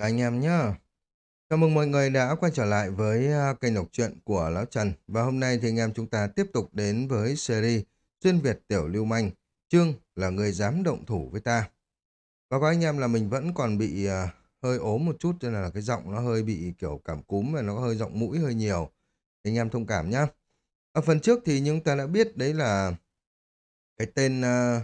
Các anh em nhá. Chào mừng mọi người đã quay trở lại với à, kênh đọc truyện của Lão Trần. Và hôm nay thì anh em chúng ta tiếp tục đến với series Xuyên Việt Tiểu Lưu Manh. Chương là người dám động thủ với ta. Và các anh em là mình vẫn còn bị à, hơi ốm một chút cho nên là cái giọng nó hơi bị kiểu cảm cúm và nó hơi giọng mũi hơi nhiều. Anh em thông cảm nhá. Ở phần trước thì chúng ta đã biết đấy là cái tên uh,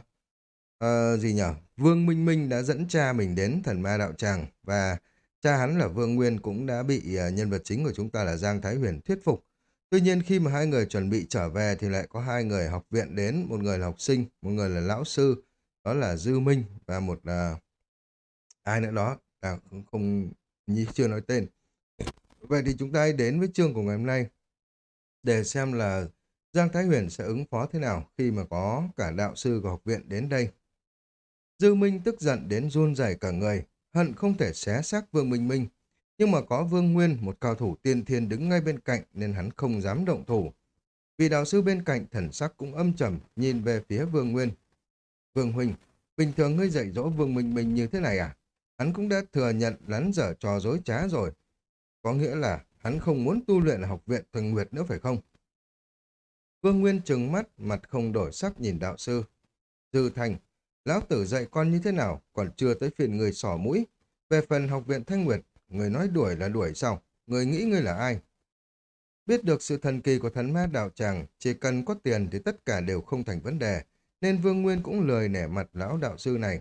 Ờ, gì nhở Vương Minh Minh đã dẫn cha mình đến thần ma đạo tràng và cha hắn là Vương Nguyên cũng đã bị ờ, nhân vật chính của chúng ta là Giang Thái Huyền thuyết phục. Tuy nhiên khi mà hai người chuẩn bị trở về thì lại có hai người học viện đến, một người là học sinh, một người là lão sư, đó là Dư Minh và một uh, ai nữa đó, à, không, không như chưa nói tên. Vậy thì chúng ta đến với chương của ngày hôm nay để xem là Giang Thái Huyền sẽ ứng phó thế nào khi mà có cả đạo sư của học viện đến đây. Dư Minh tức giận đến run rẩy cả người, hận không thể xé xác Vương Minh Minh. Nhưng mà có Vương Nguyên, một cao thủ tiên thiên đứng ngay bên cạnh nên hắn không dám động thủ. Vì đạo sư bên cạnh thần sắc cũng âm trầm nhìn về phía Vương Nguyên. Vương Huynh, bình thường ngươi dạy dỗ Vương Minh Minh như thế này à? Hắn cũng đã thừa nhận lắn dở trò dối trá rồi. Có nghĩa là hắn không muốn tu luyện ở học viện Thuần Nguyệt nữa phải không? Vương Nguyên trừng mắt, mặt không đổi sắc nhìn đạo sư. Dư Thành, Lão tử dạy con như thế nào, còn chưa tới phiền người sỏ mũi. Về phần học viện Thanh Nguyệt, người nói đuổi là đuổi sao? Người nghĩ người là ai? Biết được sự thần kỳ của thần ma đạo tràng, chỉ cần có tiền thì tất cả đều không thành vấn đề, nên Vương Nguyên cũng lời nẻ mặt lão đạo sư này.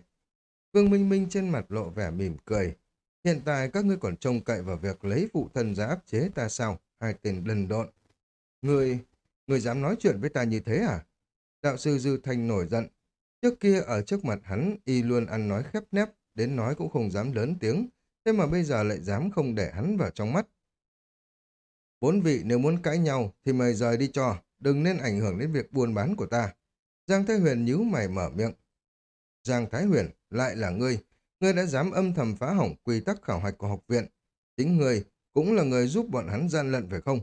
Vương Minh Minh trên mặt lộ vẻ mỉm cười. Hiện tại các ngươi còn trông cậy vào việc lấy phụ thân ra áp chế ta sao? Hai tên đần độn. Người, người dám nói chuyện với ta như thế à? Đạo sư Dư Thanh nổi giận, Trước kia ở trước mặt hắn, y luôn ăn nói khép nép, đến nói cũng không dám lớn tiếng, thế mà bây giờ lại dám không để hắn vào trong mắt. Bốn vị nếu muốn cãi nhau thì mời rời đi cho, đừng nên ảnh hưởng đến việc buôn bán của ta. Giang Thái Huyền nhíu mày mở miệng. Giang Thái Huyền, lại là ngươi, ngươi đã dám âm thầm phá hỏng quy tắc khảo hạch của học viện. Chính ngươi cũng là người giúp bọn hắn gian lận phải không?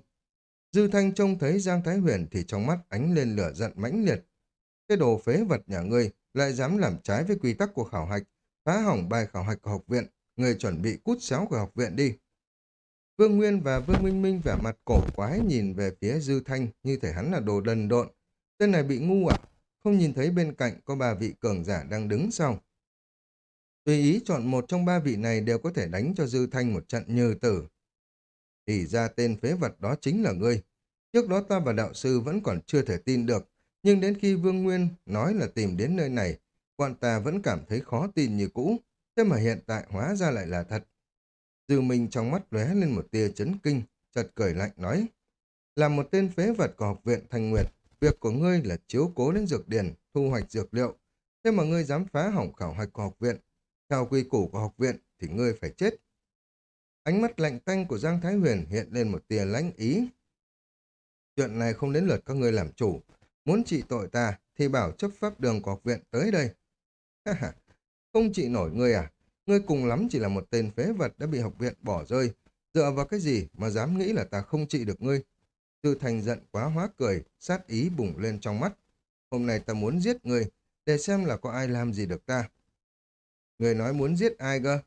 Dư Thanh trông thấy Giang Thái Huyền thì trong mắt ánh lên lửa giận mãnh liệt, cái đồ phế vật nhà ngươi lại dám làm trái với quy tắc của khảo hạch, phá hỏng bài khảo hạch của học viện, người chuẩn bị cút xéo của học viện đi. Vương Nguyên và Vương Minh Minh vẻ mặt cổ quái nhìn về phía Dư Thanh như thể hắn là đồ đần độn. Tên này bị ngu à? Không nhìn thấy bên cạnh có ba vị cường giả đang đứng sau Tùy ý chọn một trong ba vị này đều có thể đánh cho Dư Thanh một trận như tử. Thì ra tên phế vật đó chính là ngươi. Trước đó ta và đạo sư vẫn còn chưa thể tin được nhưng đến khi Vương Nguyên nói là tìm đến nơi này, quan ta vẫn cảm thấy khó tin như cũ, thế mà hiện tại hóa ra lại là thật. Dư Minh trong mắt lóe lên một tia chấn kinh, chợt cười lạnh nói, là một tên phế vật của học viện Thanh Nguyệt, việc của ngươi là chiếu cố đến dược điển, thu hoạch dược liệu, thế mà ngươi dám phá hỏng khảo hạch của học viện, theo quy củ của học viện thì ngươi phải chết. Ánh mắt lạnh tanh của Giang Thái Huyền hiện lên một tia lãnh ý. Chuyện này không đến lượt các ngươi làm chủ, Muốn trị tội ta thì bảo chấp pháp đường của học viện tới đây. không trị nổi ngươi à? Ngươi cùng lắm chỉ là một tên phế vật đã bị học viện bỏ rơi. Dựa vào cái gì mà dám nghĩ là ta không trị được ngươi? Tư thành giận quá hóa cười, sát ý bùng lên trong mắt. Hôm nay ta muốn giết ngươi, để xem là có ai làm gì được ta. Người nói muốn giết ai cơ?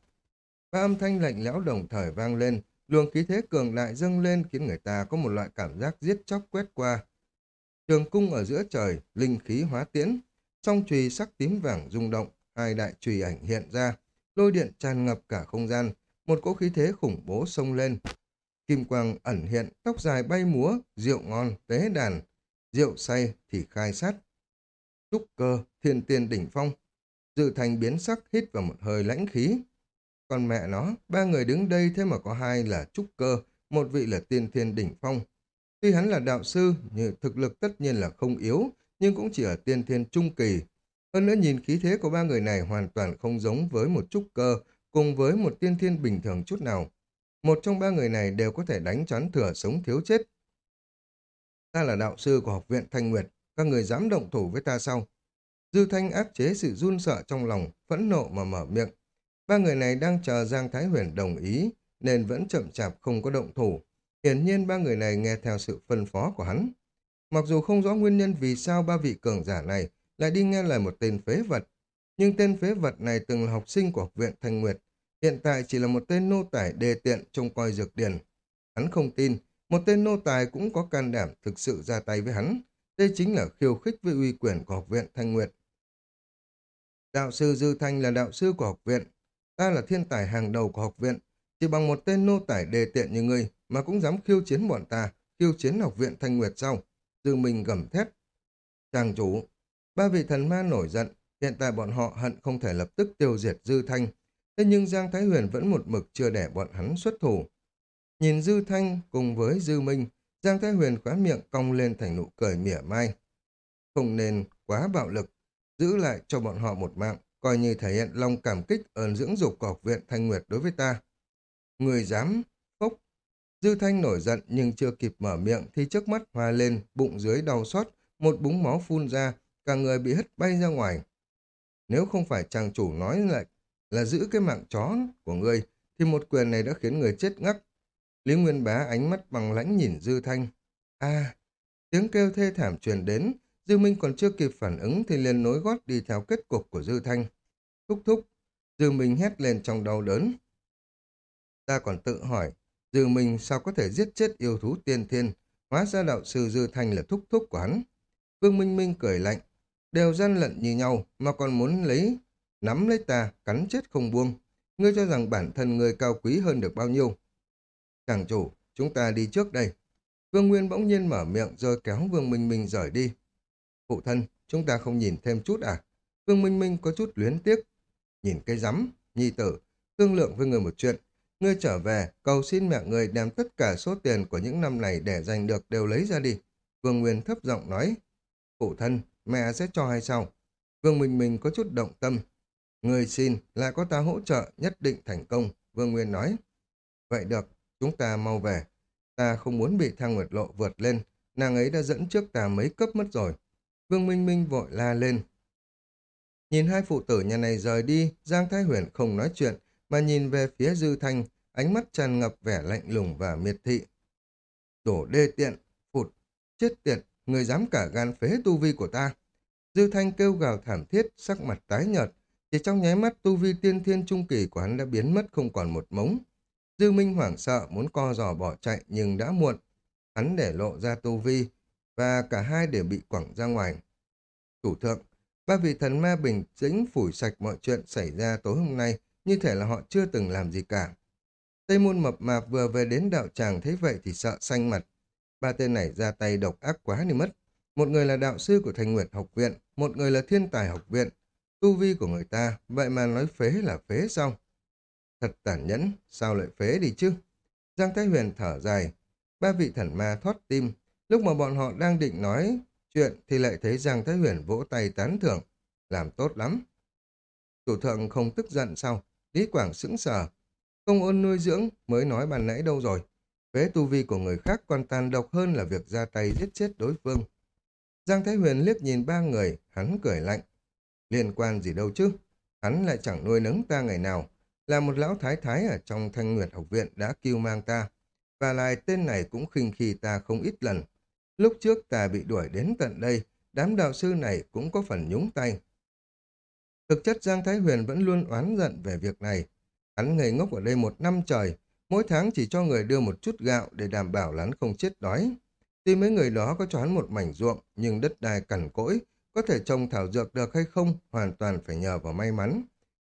Ba âm thanh lạnh lẽo đồng thời vang lên, luồng khí thế cường đại dâng lên khiến người ta có một loại cảm giác giết chóc quét qua, Trường cung ở giữa trời, linh khí hóa tiễn, song chùy sắc tím vàng rung động, hai đại chùy ảnh hiện ra, lôi điện tràn ngập cả không gian, một cỗ khí thế khủng bố xông lên. Kim quang ẩn hiện, tóc dài bay múa, rượu ngon, tế đàn, rượu say thì khai sát. Trúc cơ, thiên tiên đỉnh phong, dự thành biến sắc hít vào một hơi lãnh khí. Còn mẹ nó, ba người đứng đây thế mà có hai là trúc cơ, một vị là tiên thiên đỉnh phong, Tuy hắn là đạo sư, nhưng thực lực tất nhiên là không yếu, nhưng cũng chỉ ở tiên thiên trung kỳ. Hơn nữa nhìn khí thế của ba người này hoàn toàn không giống với một trúc cơ, cùng với một tiên thiên bình thường chút nào. Một trong ba người này đều có thể đánh chắn thừa sống thiếu chết. Ta là đạo sư của học viện Thanh Nguyệt, các người dám động thủ với ta sao? Dư Thanh áp chế sự run sợ trong lòng, phẫn nộ mà mở miệng. Ba người này đang chờ Giang Thái Huyền đồng ý, nên vẫn chậm chạp không có động thủ. Hiển nhiên ba người này nghe theo sự phân phó của hắn. Mặc dù không rõ nguyên nhân vì sao ba vị cường giả này lại đi nghe lời một tên phế vật, nhưng tên phế vật này từng là học sinh của học viện Thanh Nguyệt, hiện tại chỉ là một tên nô tài đề tiện trông coi dược điền. Hắn không tin, một tên nô tài cũng có can đảm thực sự ra tay với hắn. Đây chính là khiêu khích với uy quyền của học viện Thanh Nguyệt. Đạo sư Dư Thanh là đạo sư của học viện. Ta là thiên tài hàng đầu của học viện. Chỉ bằng một tên nô tài đề tiện như ngươi mà cũng dám khiêu chiến bọn ta, khiêu chiến học viện Thanh Nguyệt sau. Dư Minh gầm thét. Chàng chủ, ba vị thần ma nổi giận, hiện tại bọn họ hận không thể lập tức tiêu diệt Dư Thanh. Thế nhưng Giang Thái Huyền vẫn một mực chưa để bọn hắn xuất thủ. Nhìn Dư Thanh cùng với Dư Minh, Giang Thái Huyền khóa miệng cong lên thành nụ cười mỉa mai. Không nên quá bạo lực, giữ lại cho bọn họ một mạng, coi như thể hiện lòng cảm kích ơn dưỡng dục của học viện Thanh Nguyệt đối với ta. Người dám, phốc. Dư Thanh nổi giận nhưng chưa kịp mở miệng thì trước mắt hoa lên, bụng dưới đau xót, một búng máu phun ra, cả người bị hất bay ra ngoài. Nếu không phải chàng chủ nói lại là giữ cái mạng chó của ngươi, thì một quyền này đã khiến người chết ngắc. Lý Nguyên Bá ánh mắt bằng lãnh nhìn Dư Thanh. a tiếng kêu thê thảm truyền đến, Dư Minh còn chưa kịp phản ứng thì liền nối gót đi theo kết cục của Dư Thanh. Thúc thúc, Dư Minh hét lên trong đau đớn. Ta còn tự hỏi, Dư mình sao có thể giết chết yêu thú tiên thiên, hóa ra đạo sư Dư Thanh là thúc thúc của hắn. Vương Minh Minh cười lạnh, đều gian lận như nhau mà còn muốn lấy, nắm lấy ta, cắn chết không buông. Ngươi cho rằng bản thân ngươi cao quý hơn được bao nhiêu. Chàng chủ, chúng ta đi trước đây. Vương Nguyên bỗng nhiên mở miệng rồi kéo Vương Minh Minh rời đi. Phụ thân, chúng ta không nhìn thêm chút à? Vương Minh Minh có chút luyến tiếc. Nhìn cái rắm, nhi tử, thương lượng với người một chuyện. Ngươi trở về, cầu xin mẹ người đem tất cả số tiền của những năm này để giành được đều lấy ra đi. Vương Nguyên thấp giọng nói. Phụ thân, mẹ sẽ cho hay sao? Vương Minh Minh có chút động tâm. Người xin, lại có ta hỗ trợ, nhất định thành công, Vương Nguyên nói. Vậy được, chúng ta mau về. Ta không muốn bị thang nguyệt lộ vượt lên, nàng ấy đã dẫn trước ta mấy cấp mất rồi. Vương Minh Minh vội la lên. Nhìn hai phụ tử nhà này rời đi, Giang Thái Huyền không nói chuyện, mà nhìn về phía Dư Thanh, ánh mắt tràn ngập vẻ lạnh lùng và miệt thị. Đổ đê tiện, phụt, chết tiệt, người dám cả gan phế tu vi của ta. Dư Thanh kêu gào thảm thiết, sắc mặt tái nhợt, chỉ trong nháy mắt tu vi tiên thiên trung kỳ của hắn đã biến mất không còn một mống. Dư Minh hoảng sợ muốn co giò bỏ chạy nhưng đã muộn. Hắn để lộ ra tu vi và cả hai đều bị quẳng ra ngoài. thủ thượng, ba vị thần ma bình tĩnh phủi sạch mọi chuyện xảy ra tối hôm nay như thể là họ chưa từng làm gì cả. Tây môn mập mạp vừa về đến đạo tràng thấy vậy thì sợ xanh mặt. Ba tên này ra tay độc ác quá đi mất. Một người là đạo sư của Thành Nguyệt học viện, một người là thiên tài học viện. Tu vi của người ta, vậy mà nói phế là phế sao? Thật tàn nhẫn, sao lại phế đi chứ? Giang Thái Huyền thở dài. Ba vị thần ma thoát tim. Lúc mà bọn họ đang định nói chuyện thì lại thấy Giang Thái Huyền vỗ tay tán thưởng. Làm tốt lắm. Chủ thượng không tức giận sao? Lý Quảng sững sờ. công ôn nuôi dưỡng mới nói bàn nãy đâu rồi. Phế tu vi của người khác còn tàn độc hơn là việc ra tay giết chết đối phương. Giang Thái Huyền liếc nhìn ba người, hắn cười lạnh. Liên quan gì đâu chứ? Hắn lại chẳng nuôi nấng ta ngày nào là một lão thái thái ở trong thanh nguyệt học viện đã kêu mang ta, và lại tên này cũng khinh khi ta không ít lần. Lúc trước ta bị đuổi đến tận đây, đám đạo sư này cũng có phần nhúng tay. Thực chất Giang Thái Huyền vẫn luôn oán giận về việc này. Hắn ngây ngốc ở đây một năm trời, mỗi tháng chỉ cho người đưa một chút gạo để đảm bảo hắn không chết đói. Tuy mấy người đó có cho hắn một mảnh ruộng, nhưng đất đai cằn cỗi, có thể trồng thảo dược được hay không hoàn toàn phải nhờ vào may mắn.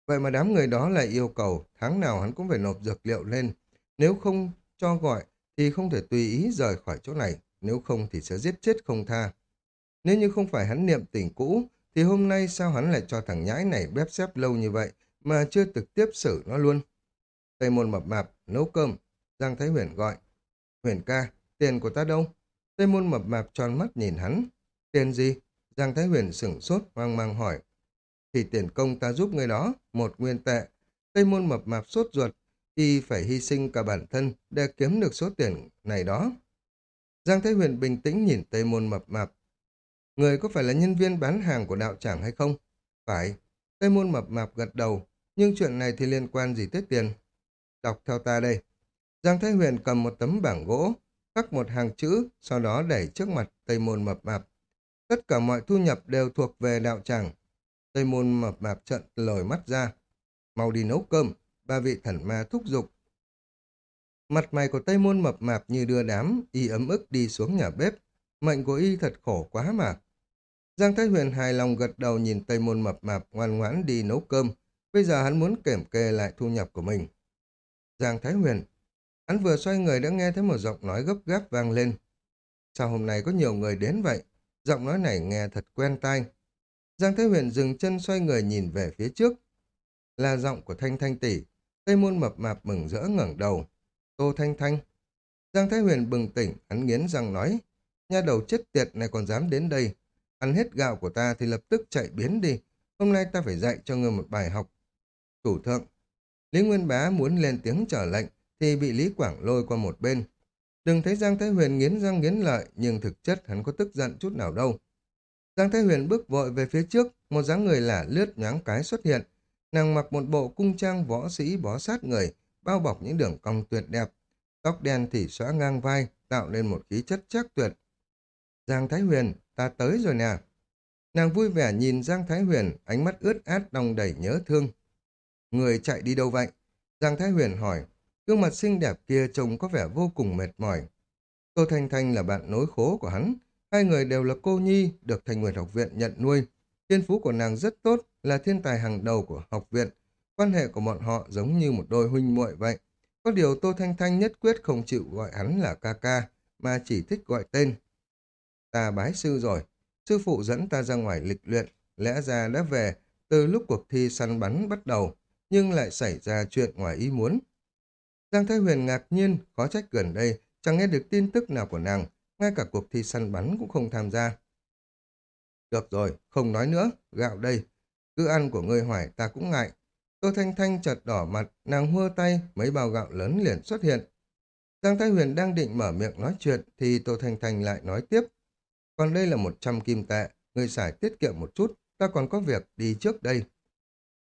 Vậy mà đám người đó lại yêu cầu tháng nào hắn cũng phải nộp dược liệu lên. Nếu không cho gọi thì không thể tùy ý rời khỏi chỗ này, nếu không thì sẽ giết chết không tha. Nếu như không phải hắn niệm tình cũ, thì hôm nay sao hắn lại cho thằng nhãi này bếp xếp lâu như vậy mà chưa trực tiếp xử nó luôn. Tây môn mập mạp, nấu cơm, Giang Thái Huyền gọi. Huyền ca, tiền của ta đâu? Tây môn mập mạp tròn mắt nhìn hắn. Tiền gì? Giang Thái Huyền sửng sốt hoang mang hỏi thì tiền công ta giúp người đó, một nguyên tệ. Tây môn mập mạp sốt ruột, y phải hy sinh cả bản thân để kiếm được số tiền này đó. Giang Thái Huyền bình tĩnh nhìn Tây môn mập mạp. Người có phải là nhân viên bán hàng của đạo tràng hay không? Phải. Tây môn mập mạp gật đầu, nhưng chuyện này thì liên quan gì tới tiền? Đọc theo ta đây. Giang Thái Huyền cầm một tấm bảng gỗ, khắc một hàng chữ, sau đó đẩy trước mặt Tây môn mập mạp. Tất cả mọi thu nhập đều thuộc về đạo tràng, Tây môn mập mạp trận lồi mắt ra. Mau đi nấu cơm. ba vị thần ma thúc giục. Mặt mày của Tây Môn mập mạp như đưa đám, y ấm ức đi xuống nhà bếp. Mệnh của y thật khổ quá mà. Giang Thái Huyền hài lòng gật đầu nhìn Tây Môn mập mạp ngoan ngoãn đi nấu cơm. Bây giờ hắn muốn kiểm kê lại thu nhập của mình. Giang Thái Huyền, hắn vừa xoay người đã nghe thấy một giọng nói gấp gáp vang lên. Sao hôm nay có nhiều người đến vậy? Giọng nói này nghe thật quen tai. Giang Thái Huyền dừng chân xoay người nhìn về phía trước. Là giọng của Thanh Thanh tỷ. Tây môn mập mạp mừng rỡ ngẩng đầu. Tô Thanh Thanh. Giang Thái Huyền bừng tỉnh, hắn nghiến răng nói. Nha đầu chết tiệt này còn dám đến đây. Ăn hết gạo của ta thì lập tức chạy biến đi. Hôm nay ta phải dạy cho ngươi một bài học. Chủ thượng. Lý Nguyên Bá muốn lên tiếng trở lệnh thì bị Lý Quảng lôi qua một bên. Đừng thấy Giang Thái Huyền nghiến răng nghiến lợi, nhưng thực chất hắn có tức giận chút nào đâu. Giang Thái Huyền bước vội về phía trước, một dáng người lả lướt nhoáng cái xuất hiện. Nàng mặc một bộ cung trang võ sĩ bó sát người, bao bọc những đường cong tuyệt đẹp. Tóc đen thì xóa ngang vai, tạo nên một khí chất chắc tuyệt. Giang Thái Huyền, ta tới rồi nè. Nàng vui vẻ nhìn Giang Thái Huyền, ánh mắt ướt át đong đầy nhớ thương. Người chạy đi đâu vậy? Giang Thái Huyền hỏi, gương mặt xinh đẹp kia trông có vẻ vô cùng mệt mỏi. Tô Thanh Thanh là bạn nối khố của hắn, hai người đều là cô nhi, được Thành Nguyệt học viện nhận nuôi. Thiên phú của nàng rất tốt, là thiên tài hàng đầu của học viện. Quan hệ của bọn họ giống như một đôi huynh muội vậy. Có điều Tô Thanh Thanh nhất quyết không chịu gọi hắn là ca ca, mà chỉ thích gọi tên. Ta bái sư rồi, sư phụ dẫn ta ra ngoài lịch luyện, lẽ ra đã về từ lúc cuộc thi săn bắn bắt đầu, nhưng lại xảy ra chuyện ngoài ý muốn. Giang Thái Huyền ngạc nhiên, khó trách gần đây, chẳng nghe được tin tức nào của nàng, ngay cả cuộc thi săn bắn cũng không tham gia. Được rồi, không nói nữa, gạo đây. Cứ ăn của ngươi hoài ta cũng ngại. Tô Thanh Thanh chợt đỏ mặt, nàng hua tay, mấy bao gạo lớn liền xuất hiện. Giang Thái Huyền đang định mở miệng nói chuyện, thì Tô Thanh Thanh lại nói tiếp. Còn đây là một trăm kim tệ, người xài tiết kiệm một chút, ta còn có việc đi trước đây.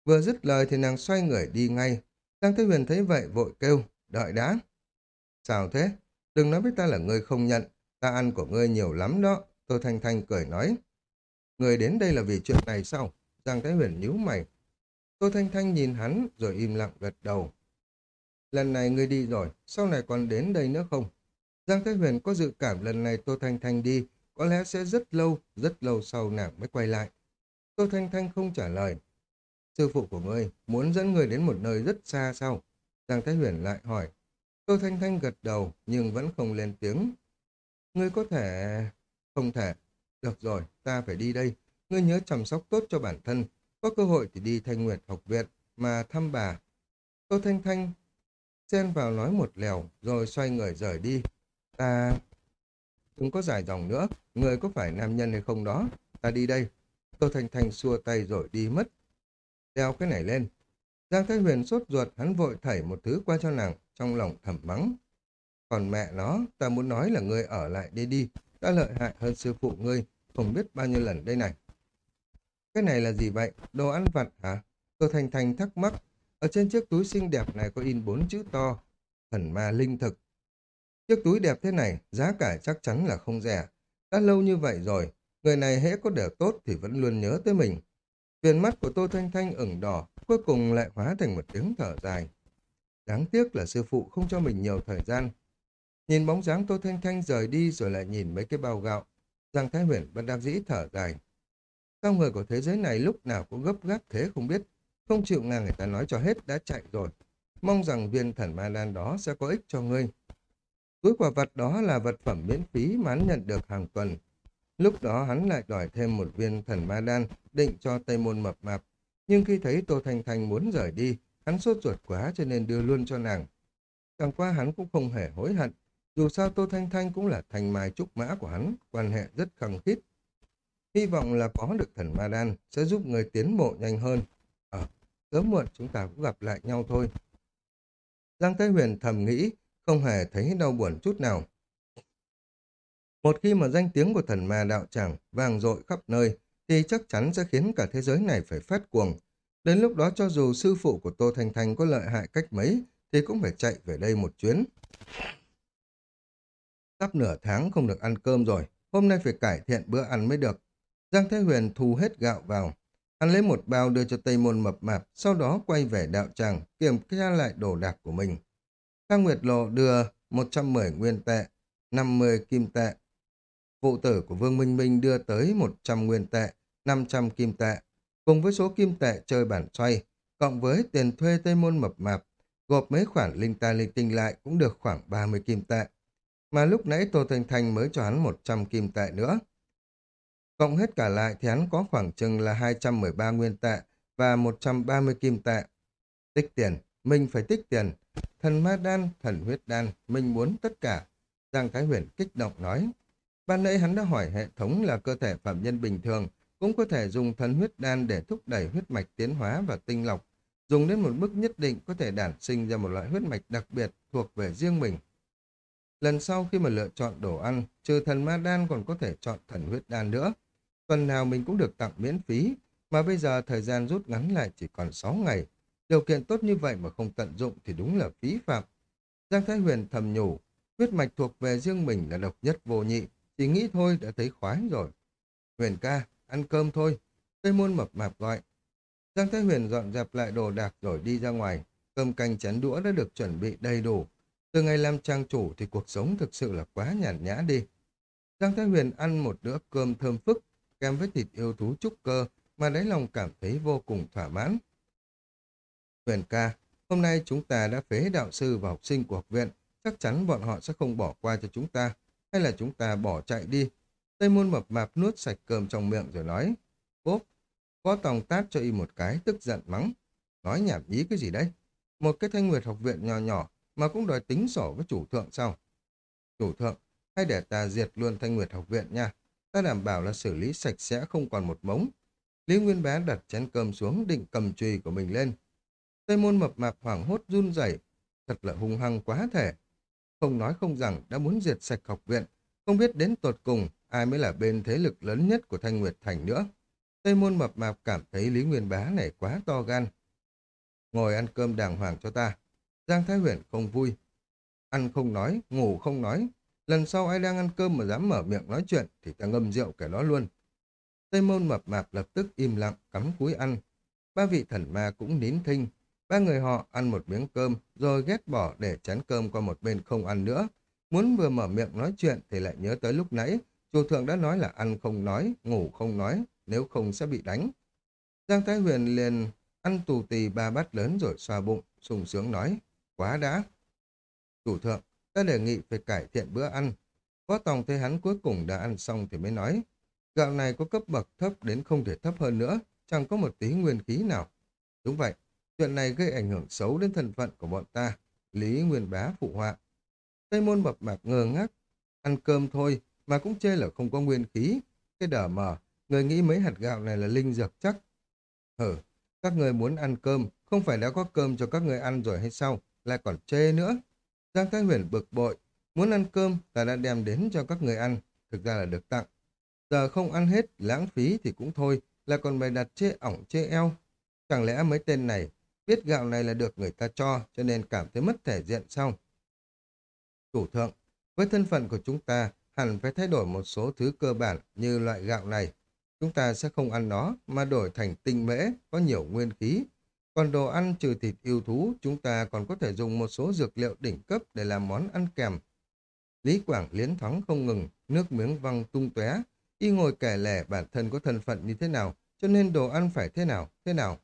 Vừa dứt lời thì nàng xoay người đi ngay. Giang Thái Huyền thấy vậy vội kêu, đợi đã. Sao thế? Đừng nói với ta là ngươi không nhận, ta ăn của ngươi nhiều lắm đó. Tô Thanh Thanh cười nói. Người đến đây là vì chuyện này sao? Giang Thái Huyền nhíu mày. Tô Thanh Thanh nhìn hắn rồi im lặng gật đầu. Lần này ngươi đi rồi, sau này còn đến đây nữa không? Giang Thái Huyền có dự cảm lần này Tô Thanh Thanh đi, có lẽ sẽ rất lâu, rất lâu sau nàng mới quay lại. Tô Thanh Thanh không trả lời. Sư phụ của ngươi muốn dẫn người đến một nơi rất xa sao? Giang Thái Huyền lại hỏi. Tô Thanh Thanh gật đầu nhưng vẫn không lên tiếng. Ngươi có thể... Không thể. Được rồi, ta phải đi đây. Ngươi nhớ chăm sóc tốt cho bản thân. Có cơ hội thì đi Thanh Nguyệt học viện mà thăm bà. Tô Thanh Thanh xen vào nói một lèo rồi xoay người rời đi. Ta... Đừng có dài dòng nữa. Người có phải nam nhân hay không đó? Ta đi đây. Tô Thanh Thanh xua tay rồi đi mất. Đeo cái này lên. Giang Thái Huyền sốt ruột, hắn vội thảy một thứ qua cho nàng, trong lòng thầm mắng. Còn mẹ nó, ta muốn nói là ngươi ở lại đây đi, đã lợi hại hơn sư phụ ngươi, không biết bao nhiêu lần đây này. Cái này là gì vậy? Đồ ăn vặt hả? Tô Thành Thành thắc mắc. Ở trên chiếc túi xinh đẹp này có in bốn chữ to. Thần ma linh thực. Chiếc túi đẹp thế này, giá cả chắc chắn là không rẻ. Đã lâu như vậy rồi, người này hễ có điều tốt thì vẫn luôn nhớ tới mình. Viền mắt của Tô Thanh Thanh ửng đỏ, cuối cùng lại hóa thành một tiếng thở dài. Đáng tiếc là sư phụ không cho mình nhiều thời gian. Nhìn bóng dáng Tô Thanh Thanh rời đi rồi lại nhìn mấy cái bao gạo. Giang Thái Huyền vẫn đang dĩ thở dài. Sao người của thế giới này lúc nào cũng gấp gáp thế không biết. Không chịu nghe người ta nói cho hết đã chạy rồi. Mong rằng viên thần ma đan đó sẽ có ích cho ngươi. Túi quả vật đó là vật phẩm miễn phí mà hắn nhận được hàng tuần. Lúc đó hắn lại đòi thêm một viên thần ma đan định cho Tây Môn mập mạp. Nhưng khi thấy Tô Thanh Thanh muốn rời đi, hắn sốt ruột quá cho nên đưa luôn cho nàng. càng qua hắn cũng không hề hối hận. Dù sao Tô Thanh Thanh cũng là thành mai trúc mã của hắn, quan hệ rất khăng khít. Hy vọng là có được thần ma đan sẽ giúp người tiến bộ nhanh hơn. Ờ, sớm muộn chúng ta cũng gặp lại nhau thôi. Giang Thái Huyền thầm nghĩ, không hề thấy đau buồn chút nào. Một khi mà danh tiếng của thần ma đạo tràng vang dội khắp nơi, thì chắc chắn sẽ khiến cả thế giới này phải phát cuồng. Đến lúc đó cho dù sư phụ của Tô Thanh Thanh có lợi hại cách mấy, thì cũng phải chạy về đây một chuyến. Sắp nửa tháng không được ăn cơm rồi, hôm nay phải cải thiện bữa ăn mới được. Giang Thế Huyền thu hết gạo vào. Hắn lấy một bao đưa cho Tây Môn mập mạp, sau đó quay về đạo tràng, kiểm tra lại đồ đạc của mình. Khang Nguyệt Lộ đưa 110 nguyên tệ, 50 kim tệ. Phụ tử của Vương Minh Minh đưa tới 100 nguyên tệ, 500 kim tệ, cùng với số kim tệ chơi bản xoay, cộng với tiền thuê Tây Môn mập mạp, gộp mấy khoản linh ta linh tinh lại cũng được khoảng 30 kim tệ. Mà lúc nãy Tô Thanh Thanh mới cho hắn 100 kim tệ nữa. Cộng hết cả lại thì hắn có khoảng chừng là 213 nguyên tệ và 130 kim tệ. Tích tiền, mình phải tích tiền. Thần ma đan, thần huyết đan, mình muốn tất cả. Giang Thái Huyền kích động nói. Ban nãy hắn đã hỏi hệ thống là cơ thể phạm nhân bình thường, cũng có thể dùng thần huyết đan để thúc đẩy huyết mạch tiến hóa và tinh lọc. Dùng đến một mức nhất định có thể đản sinh ra một loại huyết mạch đặc biệt thuộc về riêng mình. Lần sau khi mà lựa chọn đồ ăn, trừ thần ma đan còn có thể chọn thần huyết đan nữa. Tuần nào mình cũng được tặng miễn phí, mà bây giờ thời gian rút ngắn lại chỉ còn 6 ngày. Điều kiện tốt như vậy mà không tận dụng thì đúng là phí phạm. Giang Thái Huyền thầm nhủ, huyết mạch thuộc về riêng mình là độc nhất vô nhị, chỉ nghĩ thôi đã thấy khoái rồi. Huyền ca, ăn cơm thôi. Tây môn mập mạp gọi. Giang Thái Huyền dọn dẹp lại đồ đạc rồi đi ra ngoài. Cơm canh chén đũa đã được chuẩn bị đầy đủ. Từ ngày làm trang chủ thì cuộc sống thực sự là quá nhàn nhã đi. Giang Thái Huyền ăn một bữa cơm thơm phức, kèm với thịt yêu thú trúc cơ, mà đáy lòng cảm thấy vô cùng thỏa mãn. Huyền ca, hôm nay chúng ta đã phế đạo sư và học sinh của học viện, chắc chắn bọn họ sẽ không bỏ qua cho chúng ta, hay là chúng ta bỏ chạy đi. Tây môn mập mạp nuốt sạch cơm trong miệng rồi nói, bốp, có tòng tát cho y một cái, tức giận mắng. Nói nhảm nhí cái gì đấy? Một cái thanh nguyệt học viện nhỏ nhỏ mà cũng đòi tính sổ với chủ thượng sao? Chủ thượng, hay để ta diệt luôn thanh nguyệt học viện nha. Ta đảm bảo là xử lý sạch sẽ không còn một mống. Lý Nguyên Bá đặt chén cơm xuống định cầm chùy của mình lên. Tây môn mập mạp hoảng hốt run rẩy, thật là hung hăng quá thể. Không nói không rằng đã muốn diệt sạch học viện, không biết đến tột cùng ai mới là bên thế lực lớn nhất của Thanh Nguyệt Thành nữa. Tây môn mập mạp cảm thấy Lý Nguyên Bá này quá to gan. Ngồi ăn cơm đàng hoàng cho ta. Giang Thái Huyền không vui. Ăn không nói, ngủ không nói. Lần sau ai đang ăn cơm mà dám mở miệng nói chuyện thì ta ngâm rượu kẻ đó luôn. Tây môn mập mạp lập tức im lặng, cắm cúi ăn. Ba vị thần ma cũng nín thinh. Ba người họ ăn một miếng cơm rồi ghét bỏ để chén cơm qua một bên không ăn nữa. Muốn vừa mở miệng nói chuyện thì lại nhớ tới lúc nãy chủ thượng đã nói là ăn không nói, ngủ không nói, nếu không sẽ bị đánh. Giang Thái Huyền liền ăn tù tì ba bát lớn rồi xoa bụng, sung sướng nói, quá đã. Chủ thượng, ta đề nghị phải cải thiện bữa ăn. Có tòng thấy hắn cuối cùng đã ăn xong thì mới nói, gạo này có cấp bậc thấp đến không thể thấp hơn nữa, chẳng có một tí nguyên khí nào. Đúng vậy, chuyện này gây ảnh hưởng xấu đến thân phận của bọn ta. Lý Nguyên Bá phụ họa. Tây môn bập mạc ngơ ngác, ăn cơm thôi mà cũng chê là không có nguyên khí. Cái đờ mờ, người nghĩ mấy hạt gạo này là linh dược chắc. Hử, các người muốn ăn cơm, không phải đã có cơm cho các người ăn rồi hay sao, lại còn chê nữa. Giang Thái Huyền bực bội, muốn ăn cơm ta đã đem đến cho các người ăn, thực ra là được tặng. Giờ không ăn hết, lãng phí thì cũng thôi, là còn bày đặt chê ỏng chê eo. Chẳng lẽ mấy tên này biết gạo này là được người ta cho, cho nên cảm thấy mất thể diện xong Chủ thượng, với thân phận của chúng ta, hẳn phải thay đổi một số thứ cơ bản như loại gạo này. Chúng ta sẽ không ăn nó, mà đổi thành tinh mễ, có nhiều nguyên khí. Còn đồ ăn trừ thịt yêu thú, chúng ta còn có thể dùng một số dược liệu đỉnh cấp để làm món ăn kèm. Lý Quảng liến thắng không ngừng, nước miếng văng tung tóe y ngồi kể lẻ bản thân có thân phận như thế nào, cho nên đồ ăn phải thế nào, thế nào.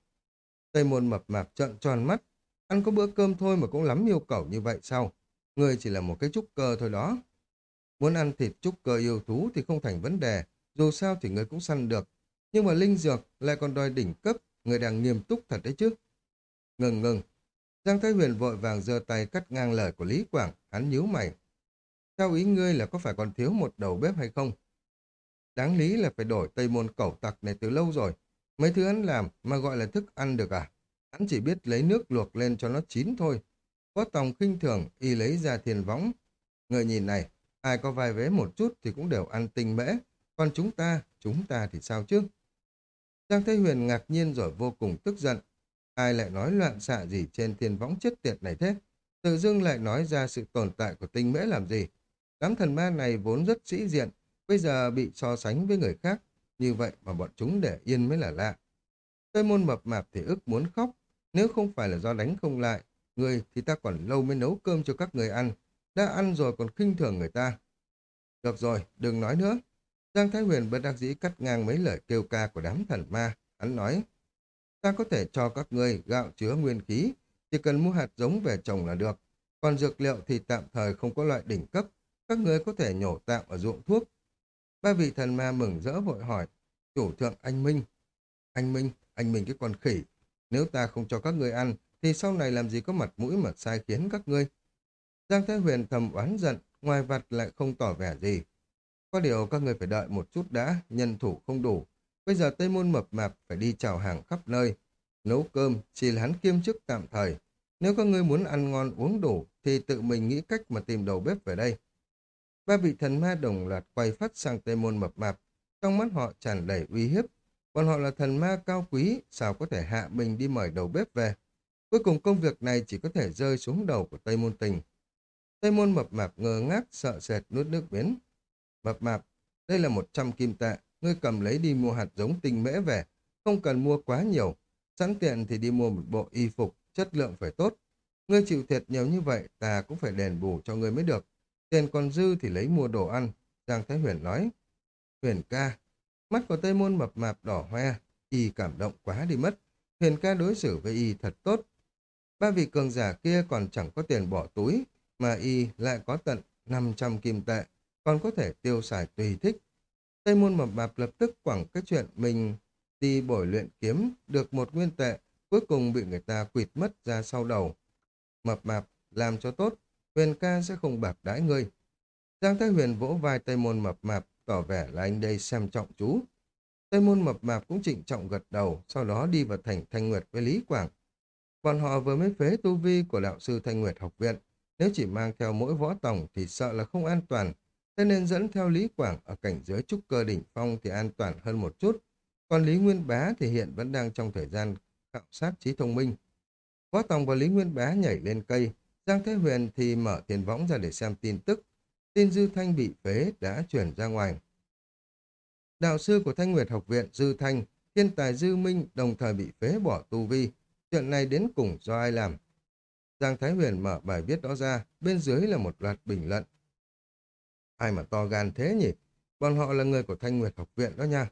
Tây môn mập mạp trợn tròn mắt, ăn có bữa cơm thôi mà cũng lắm yêu cầu như vậy sao? Người chỉ là một cái trúc cơ thôi đó. Muốn ăn thịt trúc cơ yêu thú thì không thành vấn đề, dù sao thì người cũng săn được. Nhưng mà linh dược lại còn đòi đỉnh cấp, người đang nghiêm túc thật đấy chứ. Ngừng ngừng. Giang Thái Huyền vội vàng giơ tay cắt ngang lời của Lý Quảng, hắn nhíu mày. Theo ý ngươi là có phải còn thiếu một đầu bếp hay không? Đáng lý là phải đổi tây môn cẩu tặc này từ lâu rồi. Mấy thứ hắn làm mà gọi là thức ăn được à? Hắn chỉ biết lấy nước luộc lên cho nó chín thôi. Có tòng khinh thường, y lấy ra thiền võng. Người nhìn này, ai có vai vế một chút thì cũng đều ăn tinh mễ. Còn chúng ta, chúng ta thì sao chứ? Giang Thế Huyền ngạc nhiên rồi vô cùng tức giận. Ai lại nói loạn xạ gì trên thiên võng chết tiệt này thế? Tự dưng lại nói ra sự tồn tại của tinh mễ làm gì? Đám thần ma này vốn rất sĩ diện, bây giờ bị so sánh với người khác. Như vậy mà bọn chúng để yên mới là lạ. Tây môn mập mạp thì ức muốn khóc. Nếu không phải là do đánh không lại, người thì ta còn lâu mới nấu cơm cho các người ăn. Đã ăn rồi còn khinh thường người ta. Được rồi, đừng nói nữa. Giang Thái Huyền bất đắc dĩ cắt ngang mấy lời kêu ca của đám thần ma. Hắn nói, ta có thể cho các ngươi gạo chứa nguyên khí, chỉ cần mua hạt giống về trồng là được. Còn dược liệu thì tạm thời không có loại đỉnh cấp, các ngươi có thể nhổ tạm ở ruộng thuốc. Ba vị thần ma mừng rỡ vội hỏi, chủ thượng anh Minh. Anh Minh, anh Minh cái con khỉ, nếu ta không cho các ngươi ăn, thì sau này làm gì có mặt mũi mà sai khiến các ngươi. Giang Thái Huyền thầm oán giận, ngoài vặt lại không tỏ vẻ gì. Có điều các người phải đợi một chút đã, nhân thủ không đủ. Bây giờ Tây Môn mập mạp phải đi chào hàng khắp nơi. Nấu cơm chỉ là hắn kiêm chức tạm thời. Nếu các ngươi muốn ăn ngon uống đủ thì tự mình nghĩ cách mà tìm đầu bếp về đây. Ba vị thần ma đồng loạt quay phát sang Tây Môn mập mạp. Trong mắt họ tràn đầy uy hiếp. Bọn họ là thần ma cao quý, sao có thể hạ mình đi mời đầu bếp về. Cuối cùng công việc này chỉ có thể rơi xuống đầu của Tây Môn Tình. Tây Môn mập mạp ngơ ngác, sợ sệt nuốt nước miếng. Mập mạp, đây là một trăm kim tệ, ngươi cầm lấy đi mua hạt giống tinh mễ về, không cần mua quá nhiều. Sẵn tiện thì đi mua một bộ y phục, chất lượng phải tốt. Ngươi chịu thiệt nhiều như vậy, ta cũng phải đền bù cho ngươi mới được. Tiền còn dư thì lấy mua đồ ăn, Giang Thái Huyền nói. Huyền ca, mắt của Tây Môn mập mạp đỏ hoe, y cảm động quá đi mất. Huyền ca đối xử với y thật tốt. Ba vị cường giả kia còn chẳng có tiền bỏ túi, mà y lại có tận 500 kim tệ còn có thể tiêu xài tùy thích. Tây môn mập mạp lập tức quẳng cái chuyện mình đi bồi luyện kiếm được một nguyên tệ, cuối cùng bị người ta quỵt mất ra sau đầu. Mập mạp, làm cho tốt, huyền ca sẽ không bạc đãi ngươi. Giang Thái Huyền vỗ vai Tây môn mập mạp, tỏ vẻ là anh đây xem trọng chú. Tây môn mập mạp cũng trịnh trọng gật đầu, sau đó đi vào thành Thanh Nguyệt với Lý Quảng. Bọn họ vừa mới phế tu vi của đạo sư Thanh Nguyệt học viện, nếu chỉ mang theo mỗi võ tổng thì sợ là không an toàn, Thế nên dẫn theo Lý Quảng ở cảnh giới trúc cơ đỉnh phong thì an toàn hơn một chút. Còn Lý Nguyên Bá thì hiện vẫn đang trong thời gian khảo sát trí thông minh. Võ Tòng và Lý Nguyên Bá nhảy lên cây, Giang Thế Huyền thì mở tiền võng ra để xem tin tức. Tin Dư Thanh bị phế đã chuyển ra ngoài. Đạo sư của Thanh Nguyệt học viện Dư Thanh, thiên tài Dư Minh đồng thời bị phế bỏ tu vi. Chuyện này đến cùng do ai làm? Giang Thái Huyền mở bài viết đó ra, bên dưới là một loạt bình luận. Ai mà to gan thế nhỉ? Bọn họ là người của Thanh Nguyệt học viện đó nha.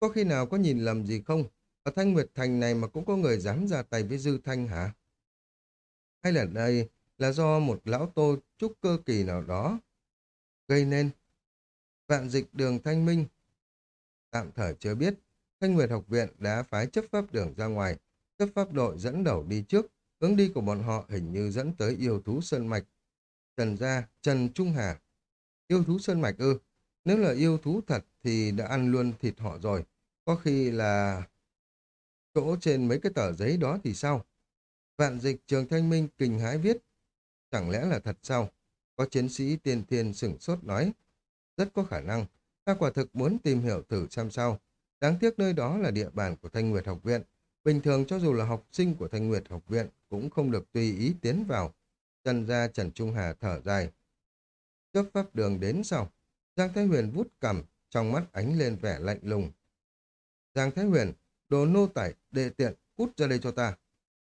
Có khi nào có nhìn lầm gì không? Ở Thanh Nguyệt Thành này mà cũng có người dám ra tay với Dư Thanh hả? Hay là đây là do một lão tô trúc cơ kỳ nào đó gây nên? Vạn dịch đường Thanh Minh Tạm thời chưa biết, Thanh Nguyệt học viện đã phái chấp pháp đường ra ngoài, chấp pháp đội dẫn đầu đi trước, hướng đi của bọn họ hình như dẫn tới yêu thú sơn mạch. Trần Gia, Trần Trung Hà Yêu thú sơn mạch ư? Nếu là yêu thú thật thì đã ăn luôn thịt họ rồi. Có khi là chỗ trên mấy cái tờ giấy đó thì sao? Vạn dịch trường thanh minh kinh hãi viết. Chẳng lẽ là thật sao? Có chiến sĩ tiên thiên sửng sốt nói. Rất có khả năng. Ta quả thực muốn tìm hiểu thử xem sao. Đáng tiếc nơi đó là địa bàn của Thanh Nguyệt học viện. Bình thường cho dù là học sinh của Thanh Nguyệt học viện cũng không được tùy ý tiến vào. Trần gia Trần Trung Hà thở dài Chấp pháp đường đến sau. Giang Thái Huyền vút cầm, trong mắt ánh lên vẻ lạnh lùng. Giang Thái Huyền, đồ nô tải, đệ tiện, cút ra đây cho ta.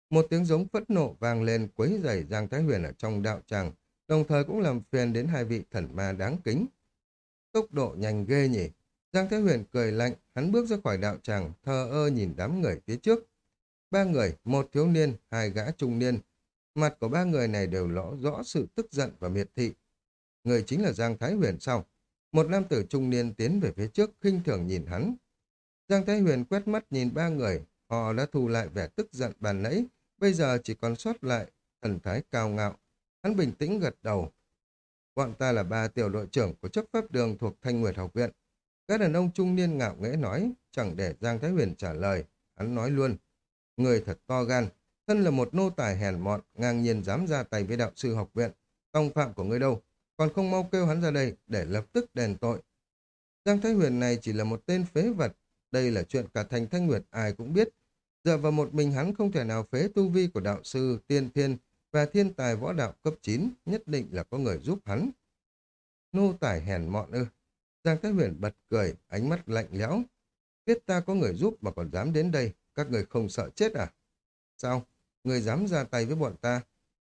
Một tiếng giống phẫn nộ vang lên quấy rầy Giang Thái Huyền ở trong đạo tràng, đồng thời cũng làm phiền đến hai vị thần ma đáng kính. Tốc độ nhanh ghê nhỉ. Giang Thái Huyền cười lạnh, hắn bước ra khỏi đạo tràng, thờ ơ nhìn đám người phía trước. Ba người, một thiếu niên, hai gã trung niên. Mặt của ba người này đều lõ rõ sự tức giận và miệt thị, người chính là Giang Thái Huyền sau. Một nam tử trung niên tiến về phía trước, khinh thường nhìn hắn. Giang Thái Huyền quét mắt nhìn ba người, họ đã thu lại vẻ tức giận bàn nãy, bây giờ chỉ còn sót lại thần thái cao ngạo. Hắn bình tĩnh gật đầu. Bọn ta là ba tiểu đội trưởng của chấp pháp đường thuộc Thanh Nguyệt học viện. Các đàn ông trung niên ngạo nghễ nói, chẳng để Giang Thái Huyền trả lời. Hắn nói luôn, người thật to gan, thân là một nô tài hèn mọn, ngang nhiên dám ra tay với đạo sư học viện. Tông phạm của ngươi đâu? còn không mau kêu hắn ra đây để lập tức đền tội. Giang Thái Huyền này chỉ là một tên phế vật, đây là chuyện cả thành Thanh Nguyệt ai cũng biết. Dựa vào một mình hắn không thể nào phế tu vi của đạo sư, tiên thiên và thiên tài võ đạo cấp 9, nhất định là có người giúp hắn. Nô tải hèn mọn ư. Giang Thái Huyền bật cười, ánh mắt lạnh lẽo. Biết ta có người giúp mà còn dám đến đây, các người không sợ chết à? Sao? Người dám ra tay với bọn ta?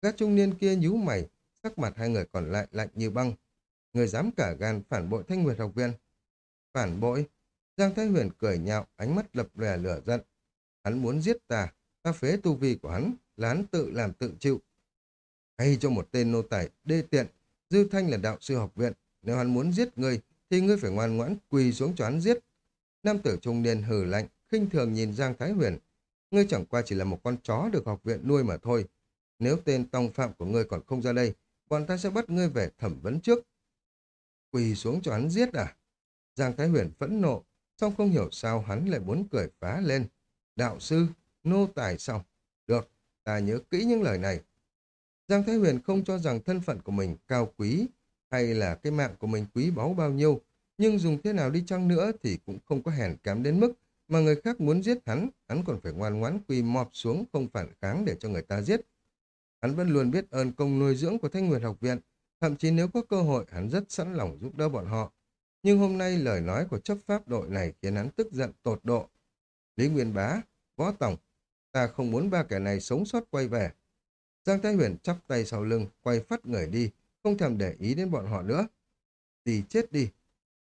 các trung niên kia nhíu mày, sắc mặt hai người còn lại lạnh như băng. Người dám cả gan phản bội Thanh Nguyệt học viên. Phản bội? Giang Thái Huyền cười nhạo, ánh mắt lập lòe lửa giận. Hắn muốn giết ta, ta phế tu vi của hắn, là hắn tự làm tự chịu. Hay cho một tên nô tài đê tiện, Dư Thanh là đạo sư học viện, nếu hắn muốn giết ngươi, thì ngươi phải ngoan ngoãn quỳ xuống cho hắn giết. Nam tử trung niên hừ lạnh, khinh thường nhìn Giang Thái Huyền. Ngươi chẳng qua chỉ là một con chó được học viện nuôi mà thôi. Nếu tên tòng phạm của ngươi còn không ra đây, bọn ta sẽ bắt ngươi về thẩm vấn trước. Quỳ xuống cho hắn giết à? Giang Thái Huyền phẫn nộ, song không hiểu sao hắn lại muốn cười phá lên. Đạo sư, nô tài xong Được, ta nhớ kỹ những lời này. Giang Thái Huyền không cho rằng thân phận của mình cao quý hay là cái mạng của mình quý báu bao nhiêu, nhưng dùng thế nào đi chăng nữa thì cũng không có hèn kém đến mức mà người khác muốn giết hắn, hắn còn phải ngoan ngoãn quỳ mọp xuống không phản kháng để cho người ta giết. Hắn vẫn luôn biết ơn công nuôi dưỡng của Thanh Nguyệt học viện, thậm chí nếu có cơ hội hắn rất sẵn lòng giúp đỡ bọn họ. Nhưng hôm nay lời nói của chấp pháp đội này khiến hắn tức giận tột độ. Lý Nguyên Bá, Võ Tổng, ta không muốn ba kẻ này sống sót quay về. Giang Thái Huyền chắp tay sau lưng, quay phát người đi, không thèm để ý đến bọn họ nữa. Thì chết đi.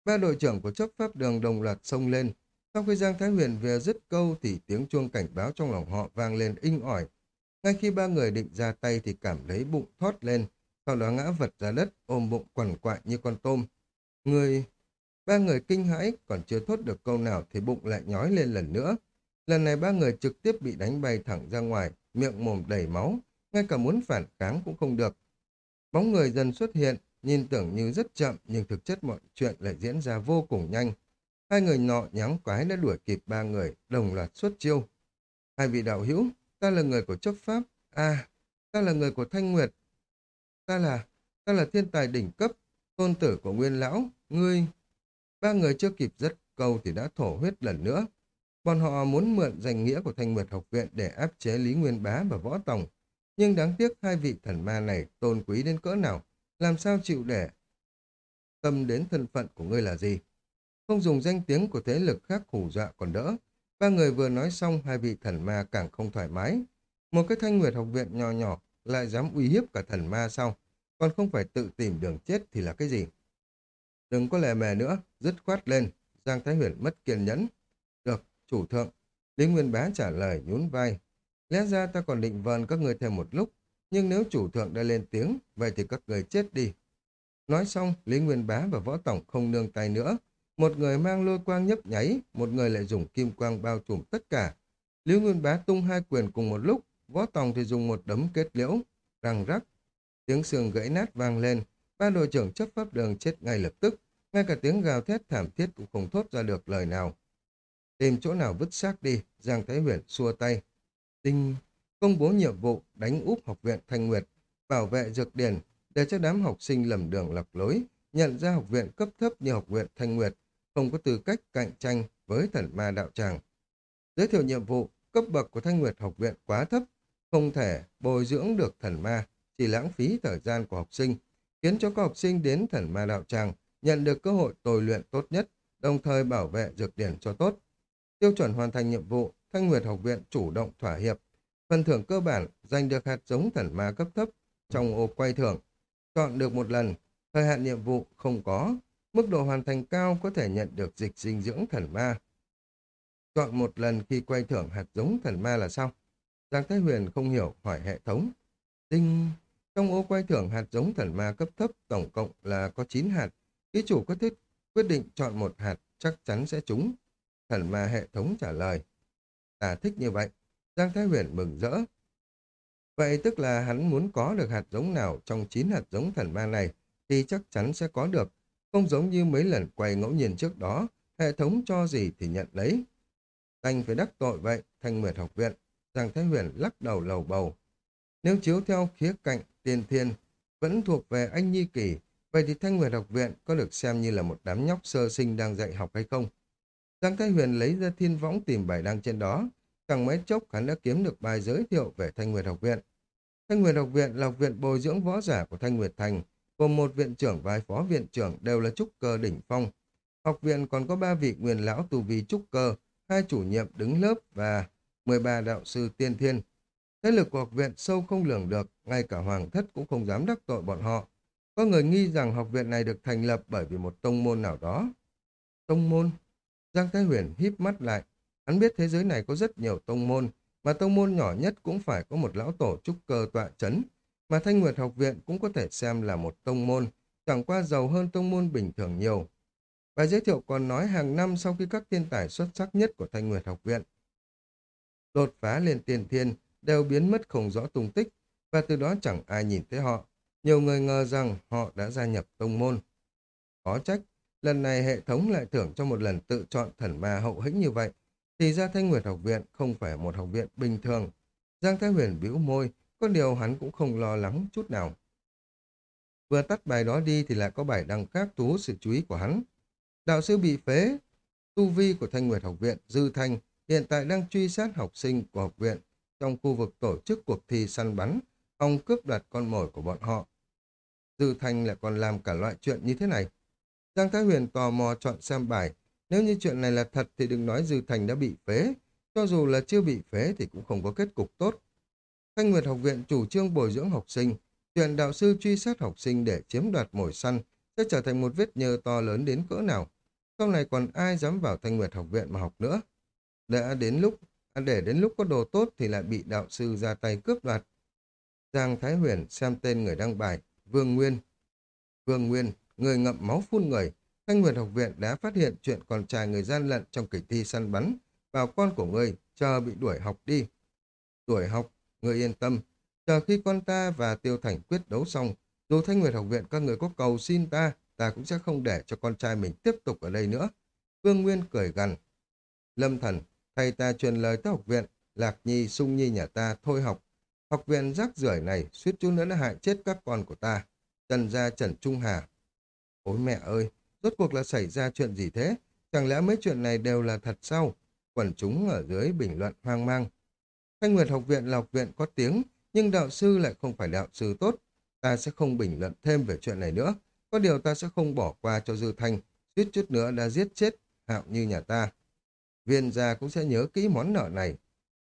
Ba đội trưởng của chấp pháp đường đồng loạt xông lên. Sau khi Giang Thái Huyền vừa dứt câu thì tiếng chuông cảnh báo trong lòng họ vang lên inh ỏi. Ngay khi ba người định ra tay thì cảm thấy bụng thoát lên, sau đó ngã vật ra đất, ôm bụng quằn quại như con tôm. Người... Ba người kinh hãi, còn chưa thốt được câu nào thì bụng lại nhói lên lần nữa. Lần này ba người trực tiếp bị đánh bay thẳng ra ngoài, miệng mồm đầy máu, ngay cả muốn phản kháng cũng không được. Bóng người dần xuất hiện, nhìn tưởng như rất chậm nhưng thực chất mọi chuyện lại diễn ra vô cùng nhanh. Hai người nọ nháng quái đã đuổi kịp ba người, đồng loạt xuất chiêu. Hai vị đạo hữu, ta là người của chấp pháp. À, ta là người của Thanh Nguyệt. Ta là, ta là thiên tài đỉnh cấp, tôn tử của Nguyên Lão, ngươi. Ba người chưa kịp dứt câu thì đã thổ huyết lần nữa. Bọn họ muốn mượn danh nghĩa của Thanh Nguyệt học viện để áp chế Lý Nguyên Bá và Võ Tòng. Nhưng đáng tiếc hai vị thần ma này tôn quý đến cỡ nào, làm sao chịu để tâm đến thân phận của ngươi là gì. Không dùng danh tiếng của thế lực khác hù dọa còn đỡ. Ba người vừa nói xong hai vị thần ma càng không thoải mái. Một cái thanh nguyệt học viện nhỏ nhỏ lại dám uy hiếp cả thần ma sau, còn không phải tự tìm đường chết thì là cái gì. Đừng có lè mè nữa, dứt khoát lên. Giang Thái Huyền mất kiên nhẫn. Được, chủ thượng. Lý Nguyên Bá trả lời nhún vai. Lẽ ra ta còn định vờn các người thêm một lúc, nhưng nếu chủ thượng đã lên tiếng, vậy thì các người chết đi. Nói xong, Lý Nguyên Bá và Võ Tổng không nương tay nữa. Một người mang lôi quang nhấp nháy, một người lại dùng kim quang bao trùm tất cả. Lý Nguyên Bá tung hai quyền cùng một lúc, Võ Tổng thì dùng một đấm kết liễu, răng rắc. Tiếng xương gãy nát vang lên, ba đội trưởng chấp pháp đường chết ngay lập tức, ngay cả tiếng gào thét thảm thiết cũng không thốt ra được lời nào. Tìm chỗ nào vứt xác đi, Giang Thái Huyền xua tay. Tinh công bố nhiệm vụ đánh úp học viện Thanh Nguyệt, bảo vệ dược điển để cho đám học sinh lầm đường lạc lối, nhận ra học viện cấp thấp như học viện Thanh Nguyệt không có tư cách cạnh tranh với thần ma đạo tràng. Giới thiệu nhiệm vụ, cấp bậc của Thanh Nguyệt học viện quá thấp, không thể bồi dưỡng được thần ma, chỉ lãng phí thời gian của học sinh, khiến cho các học sinh đến thần ma đạo tràng nhận được cơ hội tồi luyện tốt nhất, đồng thời bảo vệ dược điển cho tốt. Tiêu chuẩn hoàn thành nhiệm vụ, Thanh Nguyệt học viện chủ động thỏa hiệp. Phần thưởng cơ bản giành được hạt giống thần ma cấp thấp trong ô quay thưởng. Chọn được một lần, thời hạn nhiệm vụ không có, mức độ hoàn thành cao có thể nhận được dịch dinh dưỡng thần ma. Chọn một lần khi quay thưởng hạt giống thần ma là sao? Giang Thái Huyền không hiểu hỏi hệ thống. Tinh... Trong ô quay thưởng hạt giống thần ma cấp thấp tổng cộng là có 9 hạt. Ký chủ có thích quyết định chọn một hạt chắc chắn sẽ trúng. Thần ma hệ thống trả lời. Ta thích như vậy. Giang Thái Huyền mừng rỡ. Vậy tức là hắn muốn có được hạt giống nào trong 9 hạt giống thần ma này thì chắc chắn sẽ có được. Không giống như mấy lần quay ngẫu nhiên trước đó, hệ thống cho gì thì nhận lấy. Đành phải đắc tội vậy, thanh nguyệt học viện. Giang Thái Huyền lắc đầu lầu bầu. Nếu chiếu theo khía cạnh tiên thiên, vẫn thuộc về anh Nhi Kỳ, vậy thì Thanh Nguyệt học viện có được xem như là một đám nhóc sơ sinh đang dạy học hay không? Giang Thái Huyền lấy ra thiên võng tìm bài đăng trên đó. Chẳng mấy chốc hắn đã kiếm được bài giới thiệu về Thanh Nguyệt học viện. Thanh Nguyệt học viện là học viện bồi dưỡng võ giả của Thanh Nguyệt Thành, gồm một viện trưởng và hai phó viện trưởng đều là trúc cơ đỉnh phong. Học viện còn có ba vị nguyên lão tù vi trúc cơ, hai chủ nhiệm đứng lớp và 13 đạo sư tiên thiên. Thế lực của học viện sâu không lường được, ngay cả hoàng thất cũng không dám đắc tội bọn họ. Có người nghi rằng học viện này được thành lập bởi vì một tông môn nào đó. Tông môn? Giang Thái Huyền híp mắt lại. Hắn biết thế giới này có rất nhiều tông môn, mà tông môn nhỏ nhất cũng phải có một lão tổ trúc cơ tọa chấn, mà Thanh Nguyệt học viện cũng có thể xem là một tông môn, chẳng qua giàu hơn tông môn bình thường nhiều. Bài giới thiệu còn nói hàng năm sau khi các thiên tài xuất sắc nhất của Thanh Nguyệt học viện đột phá lên tiền thiên đều biến mất không rõ tung tích và từ đó chẳng ai nhìn thấy họ. Nhiều người ngờ rằng họ đã gia nhập tông môn. Có trách, lần này hệ thống lại thưởng cho một lần tự chọn thần ma hậu hĩnh như vậy, thì ra Thanh Nguyệt học viện không phải một học viện bình thường. Giang Thái Huyền bĩu môi, có điều hắn cũng không lo lắng chút nào. Vừa tắt bài đó đi thì lại có bài đăng khác thu hút sự chú ý của hắn. Đạo sư bị phế, tu vi của Thanh Nguyệt học viện Dư Thanh hiện tại đang truy sát học sinh của học viện trong khu vực tổ chức cuộc thi săn bắn, hòng cướp đoạt con mồi của bọn họ. Dư Thanh lại còn làm cả loại chuyện như thế này. Giang Thái Huyền tò mò chọn xem bài. Nếu như chuyện này là thật thì đừng nói Dư Thành đã bị phế. Cho dù là chưa bị phế thì cũng không có kết cục tốt. Thanh Nguyệt học viện chủ trương bồi dưỡng học sinh. Chuyện đạo sư truy sát học sinh để chiếm đoạt mồi săn sẽ trở thành một vết nhơ to lớn đến cỡ nào. Sau này còn ai dám vào Thanh Nguyệt học viện mà học nữa. Đã đến lúc, À, để đến lúc có đồ tốt thì lại bị đạo sư ra tay cướp đoạt. Giang Thái Huyền xem tên người đăng bài, Vương Nguyên. Vương Nguyên, người ngậm máu phun người, Thanh Nguyệt học viện đã phát hiện chuyện con trai người gian lận trong kỳ thi săn bắn, vào con của người, chờ bị đuổi học đi. Đuổi học, người yên tâm, chờ khi con ta và Tiêu Thành quyết đấu xong, dù Thanh Nguyệt học viện các người có cầu xin ta, ta cũng sẽ không để cho con trai mình tiếp tục ở đây nữa. Vương Nguyên cười gằn. Lâm Thần, thầy ta truyền lời tới học viện, Lạc Nhi, Sung Nhi nhà ta thôi học. Học viện rác rưởi này suýt chút nữa đã hại chết các con của ta. Trần gia Trần Trung Hà. Ôi mẹ ơi, rốt cuộc là xảy ra chuyện gì thế? Chẳng lẽ mấy chuyện này đều là thật sao? Quần chúng ở dưới bình luận hoang mang. Thanh Nguyệt học viện là học viện có tiếng, nhưng đạo sư lại không phải đạo sư tốt. Ta sẽ không bình luận thêm về chuyện này nữa. Có điều ta sẽ không bỏ qua cho Dư Thanh, suýt chút nữa đã giết chết hạo như nhà ta. Viên gia cũng sẽ nhớ kỹ món nợ này.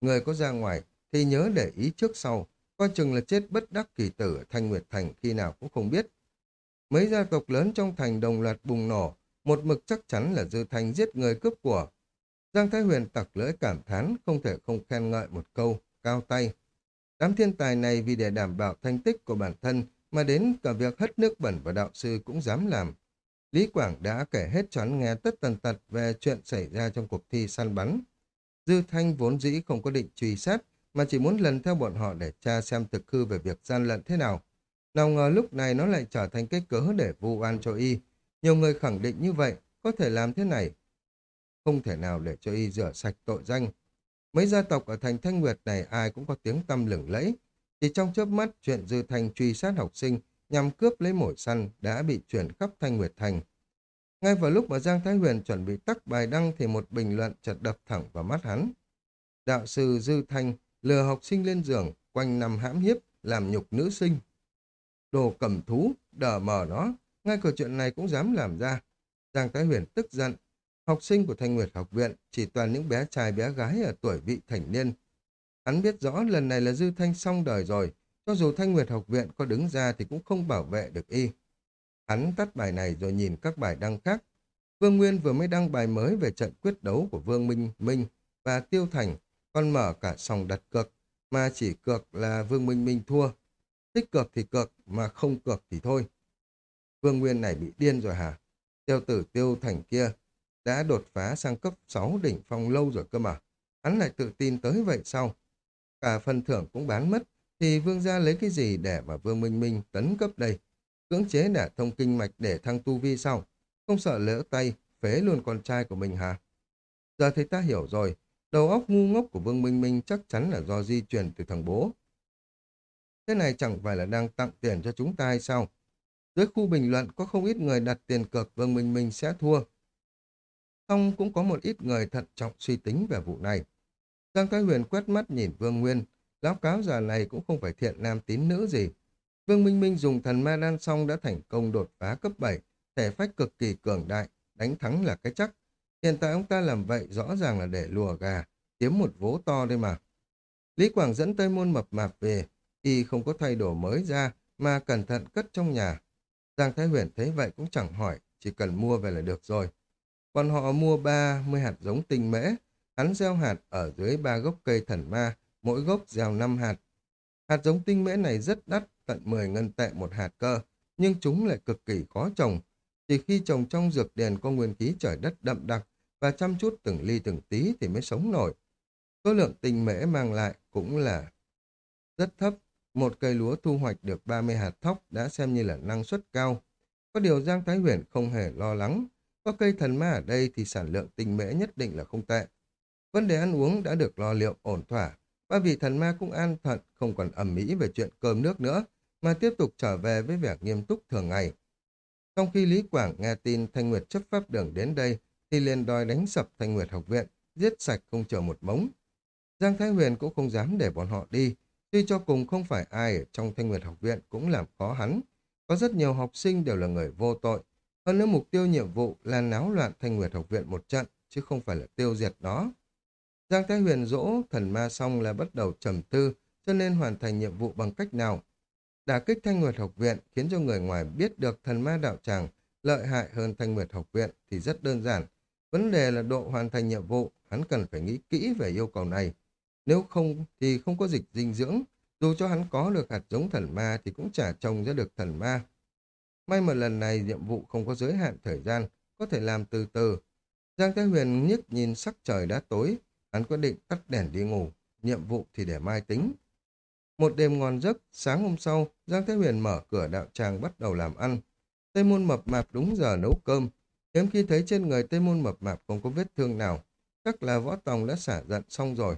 Người có ra ngoài thì nhớ để ý trước sau, coi chừng là chết bất đắc kỳ tử ở Thanh Nguyệt Thành khi nào cũng không biết. Mấy gia tộc lớn trong thành đồng loạt bùng nổ, một mực chắc chắn là Dư Thanh giết người cướp của. Giang Thái Huyền tặc lưỡi cảm thán, không thể không khen ngợi một câu, cao tay. Đám thiên tài này vì để đảm bảo thành tích của bản thân mà đến cả việc hất nước bẩn và đạo sư cũng dám làm. Lý Quảng đã kể hết cho hắn nghe tất tần tật về chuyện xảy ra trong cuộc thi săn bắn. Dư Thanh vốn dĩ không có định truy sát, mà chỉ muốn lần theo bọn họ để tra xem thực hư về việc gian lận thế nào. Nào ngờ lúc này nó lại trở thành cái cớ để vu oan cho y. Nhiều người khẳng định như vậy, có thể làm thế này. Không thể nào để cho y rửa sạch tội danh. Mấy gia tộc ở thành Thanh Nguyệt này ai cũng có tiếng tăm lửng lẫy. Chỉ trong chớp mắt, chuyện Dư Thanh truy sát học sinh nhằm cướp lấy mồi săn đã bị chuyển khắp Thanh Nguyệt Thành. Ngay vào lúc mà Giang Thái Huyền chuẩn bị tắt bài đăng thì một bình luận chợt đập thẳng vào mắt hắn. Đạo sư Dư Thanh lừa học sinh lên giường, quanh nằm hãm hiếp, làm nhục nữ sinh. Đồ cầm thú, đờ mờ nó, ngay cả chuyện này cũng dám làm ra. Giang Thái Huyền tức giận. Học sinh của Thanh Nguyệt học viện chỉ toàn những bé trai bé gái ở tuổi vị thành niên. Hắn biết rõ lần này là Dư Thanh xong đời rồi, cho dù Thanh Nguyệt học viện có đứng ra thì cũng không bảo vệ được y. Hắn tắt bài này rồi nhìn các bài đăng khác. Vương Nguyên vừa mới đăng bài mới về trận quyết đấu của Vương Minh Minh và Tiêu Thành, còn mở cả sòng đặt cược, mà chỉ cược là Vương Minh Minh thua. Thích cược thì cược, mà không cược thì thôi. Vương Nguyên này bị điên rồi hả? Tiêu tử Tiêu Thành kia đã đột phá sang cấp 6 đỉnh phong lâu rồi cơ mà. Hắn lại tự tin tới vậy sao? Cả phần thưởng cũng bán mất, thì vương gia lấy cái gì để mà vương minh minh tấn cấp đây? Cưỡng chế đả thông kinh mạch để thăng tu vi sau. Không sợ lỡ tay, phế luôn con trai của mình hả? Giờ thì ta hiểu rồi, đầu óc ngu ngốc của vương minh minh chắc chắn là do di truyền từ thằng bố. Thế này chẳng phải là đang tặng tiền cho chúng ta hay sao? Dưới khu bình luận có không ít người đặt tiền cược Vương Minh Minh sẽ thua. Xong cũng có một ít người thận trọng suy tính về vụ này. Giang Thái Huyền quét mắt nhìn Vương Nguyên, Lão cáo già này cũng không phải thiện nam tín nữ gì. Vương Minh Minh dùng thần ma đan xong đã thành công đột phá cấp 7, thể phách cực kỳ cường đại, đánh thắng là cái chắc. Hiện tại ông ta làm vậy rõ ràng là để lùa gà. kiếm một vố to đây mà. Lý Quảng dẫn Tây Môn Mập Mạp về, y không có thay đồ mới ra, mà cẩn thận cất trong nhà. Giang Thái Huyền thấy vậy cũng chẳng hỏi, chỉ cần mua về là được rồi. Còn họ mua 30 hạt giống tinh mễ, hắn gieo hạt ở dưới ba gốc cây thần ma, mỗi gốc gieo 5 hạt. Hạt giống tinh mễ này rất đắt, tận 10 ngân tệ một hạt cơ, nhưng chúng lại cực kỳ khó trồng. Chỉ khi trồng trong dược điền có nguyên khí trời đất đậm đặc và chăm chút từng ly từng tí thì mới sống nổi. Số lượng tinh mễ mang lại cũng là rất thấp. Một cây lúa thu hoạch được 30 hạt thóc đã xem như là năng suất cao. Có điều Giang Thái Huyền không hề lo lắng. Có cây thần ma ở đây thì sản lượng tinh mễ nhất định là không tệ. Vấn đề ăn uống đã được lo liệu ổn thỏa. Ba vị thần ma cũng an phận, không còn ẩm mỹ về chuyện cơm nước nữa, mà tiếp tục trở về với vẻ nghiêm túc thường ngày. Trong khi Lý Quảng nghe tin Thanh Nguyệt chấp pháp đường đến đây, thì liền đòi đánh sập Thanh Nguyệt học viện, giết sạch không chờ một mống. Giang Thái Huyền cũng không dám để bọn họ đi, tuy cho cùng không phải ai ở trong Thanh Nguyệt học viện cũng làm khó hắn. Có rất nhiều học sinh đều là người vô tội, hơn nữa mục tiêu nhiệm vụ là náo loạn Thanh Nguyệt học viện một trận, chứ không phải là tiêu diệt nó. Giang Thái Huyền dỗ thần ma xong là bắt đầu trầm tư, cho nên hoàn thành nhiệm vụ bằng cách nào. Đả kích Thanh Nguyệt học viện khiến cho người ngoài biết được thần ma đạo tràng lợi hại hơn Thanh Nguyệt học viện thì rất đơn giản. Vấn đề là độ hoàn thành nhiệm vụ, hắn cần phải nghĩ kỹ về yêu cầu này. Nếu không thì không có dịch dinh dưỡng, dù cho hắn có được hạt giống thần ma thì cũng chả trồng ra được thần ma. May mà lần này nhiệm vụ không có giới hạn thời gian, có thể làm từ từ. Giang Thái Huyền nhức nhìn sắc trời đã tối, hắn quyết định tắt đèn đi ngủ, nhiệm vụ thì để mai tính. Một đêm ngon giấc, sáng hôm sau, Giang Thế Huyền mở cửa đạo tràng bắt đầu làm ăn. Tây môn mập mạp đúng giờ nấu cơm. Hiếm khi thấy trên người Tây môn mập mạp không có vết thương nào, chắc là võ tòng đã xả giận xong rồi.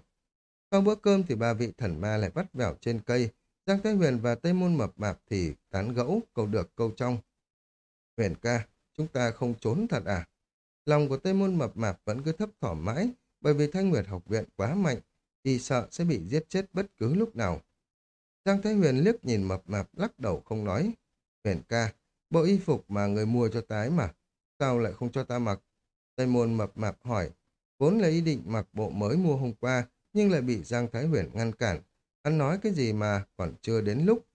Sau bữa cơm thì ba vị thần ma lại bắt vẻo trên cây. Giang Thế Huyền và Tây môn mập mạp thì tán gẫu, câu được câu trong. Huyền ca, chúng ta không trốn thật à? Lòng của Tây môn mập mạp vẫn cứ thấp thỏm mãi, bởi vì Thanh Nguyệt học viện quá mạnh, thì sợ sẽ bị giết chết bất cứ lúc nào. Giang Thái Huyền liếc nhìn mập mạp lắc đầu không nói. Huyền ca, bộ y phục mà người mua cho tái mà, sao lại không cho ta mặc? Tây môn mập mạp hỏi, vốn là ý định mặc bộ mới mua hôm qua, nhưng lại bị Giang Thái Huyền ngăn cản. Hắn nói cái gì mà còn chưa đến lúc.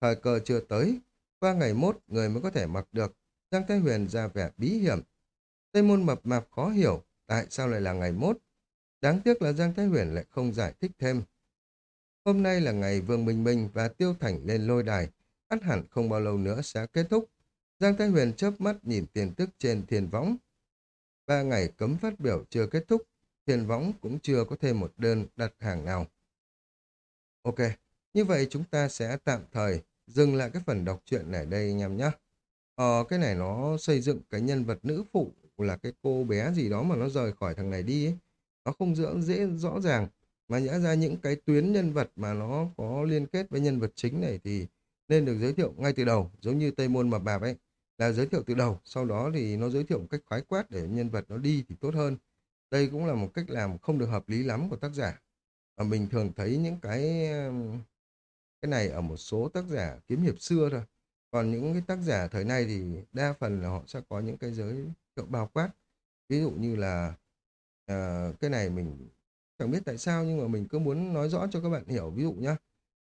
Thời cơ chưa tới, qua ngày mốt người mới có thể mặc được. Giang Thái Huyền ra vẻ bí hiểm. Tây môn mập mạp khó hiểu, tại sao lại là ngày mốt. Đáng tiếc là Giang Thái Huyền lại không giải thích thêm. Hôm nay là ngày Vương Minh Minh và Tiêu Thành lên lôi đài. ắt hẳn không bao lâu nữa sẽ kết thúc. Giang Thái Huyền chớp mắt nhìn tiền tức trên thiền võng. Ba ngày cấm phát biểu chưa kết thúc, thiền võng cũng chưa có thêm một đơn đặt hàng nào. Ok, như vậy chúng ta sẽ tạm thời dừng lại cái phần đọc truyện này đây anh em nhé. Ờ, cái này nó xây dựng cái nhân vật nữ phụ là cái cô bé gì đó mà nó rời khỏi thằng này đi ấy. Nó không dễ, dễ rõ ràng. Mà nhã ra những cái tuyến nhân vật mà nó có liên kết với nhân vật chính này thì nên được giới thiệu ngay từ đầu, giống như Tây Môn Mập Mạp ấy. Là giới thiệu từ đầu, sau đó thì nó giới thiệu một cách khoái quát để nhân vật nó đi thì tốt hơn. Đây cũng là một cách làm không được hợp lý lắm của tác giả. Và mình thường thấy những cái um, cái này ở một số tác giả kiếm hiệp xưa thôi. Còn những cái tác giả thời nay thì đa phần là họ sẽ có những cái giới bao quát. Ví dụ như là uh, cái này mình chẳng biết tại sao nhưng mà mình cứ muốn nói rõ cho các bạn hiểu. Ví dụ nhá,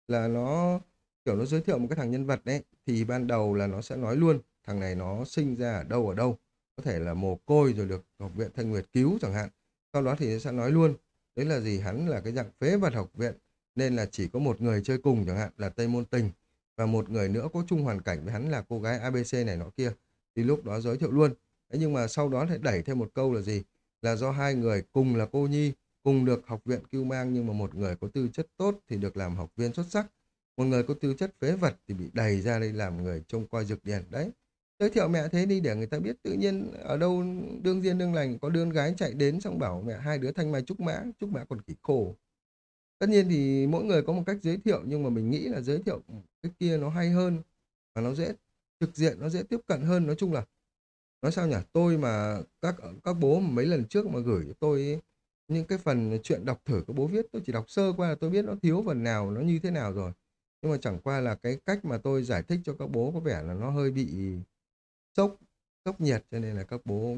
là nó kiểu nó giới thiệu một cái thằng nhân vật đấy thì ban đầu là nó sẽ nói luôn thằng này nó sinh ra ở đâu ở đâu? Có thể là mồ côi rồi được học viện thanh nguyệt cứu chẳng hạn. Sau đó thì nó sẽ nói luôn đấy là gì? Hắn là cái dạng phế vật học viện nên là chỉ có một người chơi cùng chẳng hạn là tây môn tình và một người nữa có chung hoàn cảnh với hắn là cô gái abc này nọ kia. Thì lúc đó giới thiệu luôn. Thế nhưng mà sau đó lại đẩy thêm một câu là gì? Là do hai người cùng là cô nhi, cùng được học viện cứu mang nhưng mà một người có tư chất tốt thì được làm học viên xuất sắc, một người có tư chất phế vật thì bị đẩy ra đây làm người trông coi dược điển. Đấy, giới thiệu mẹ thế đi để người ta biết tự nhiên ở đâu đương duyên đương lành, có đương gái chạy đến xong bảo mẹ, hai đứa thanh mai trúc mã trúc mã còn kỳ khổ. Tất nhiên thì mỗi người có một cách giới thiệu nhưng mà mình nghĩ là giới thiệu cái kia nó hay hơn và nó dễ, trực diện, nó dễ tiếp cận hơn. Nói chung là nói sao nhỉ? Tôi mà các các bố mấy lần trước mà gửi cho tôi những cái phần chuyện đọc thử các bố viết tôi chỉ đọc sơ qua là tôi biết nó thiếu phần nào nó như thế nào rồi. Nhưng mà chẳng qua là cái cách mà tôi giải thích cho các bố có vẻ là nó hơi bị sốc sốc nhiệt cho nên là các bố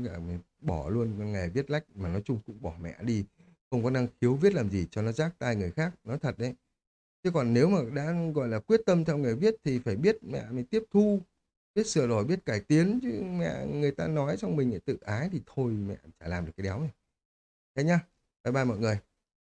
bỏ luôn nghề viết lách mà nói chung cũng bỏ mẹ đi. Không có năng khiếu viết làm gì cho nó rác tai người khác, nói thật đấy. Chứ còn nếu mà đã gọi là quyết tâm theo nghề viết thì phải biết mẹ mình tiếp thu, biết sửa đổi, biết cải tiến, chứ mẹ người ta nói xong mình lại tự ái thì thôi mẹ chả làm được cái đéo này. Thế nhá, bye bye mọi người.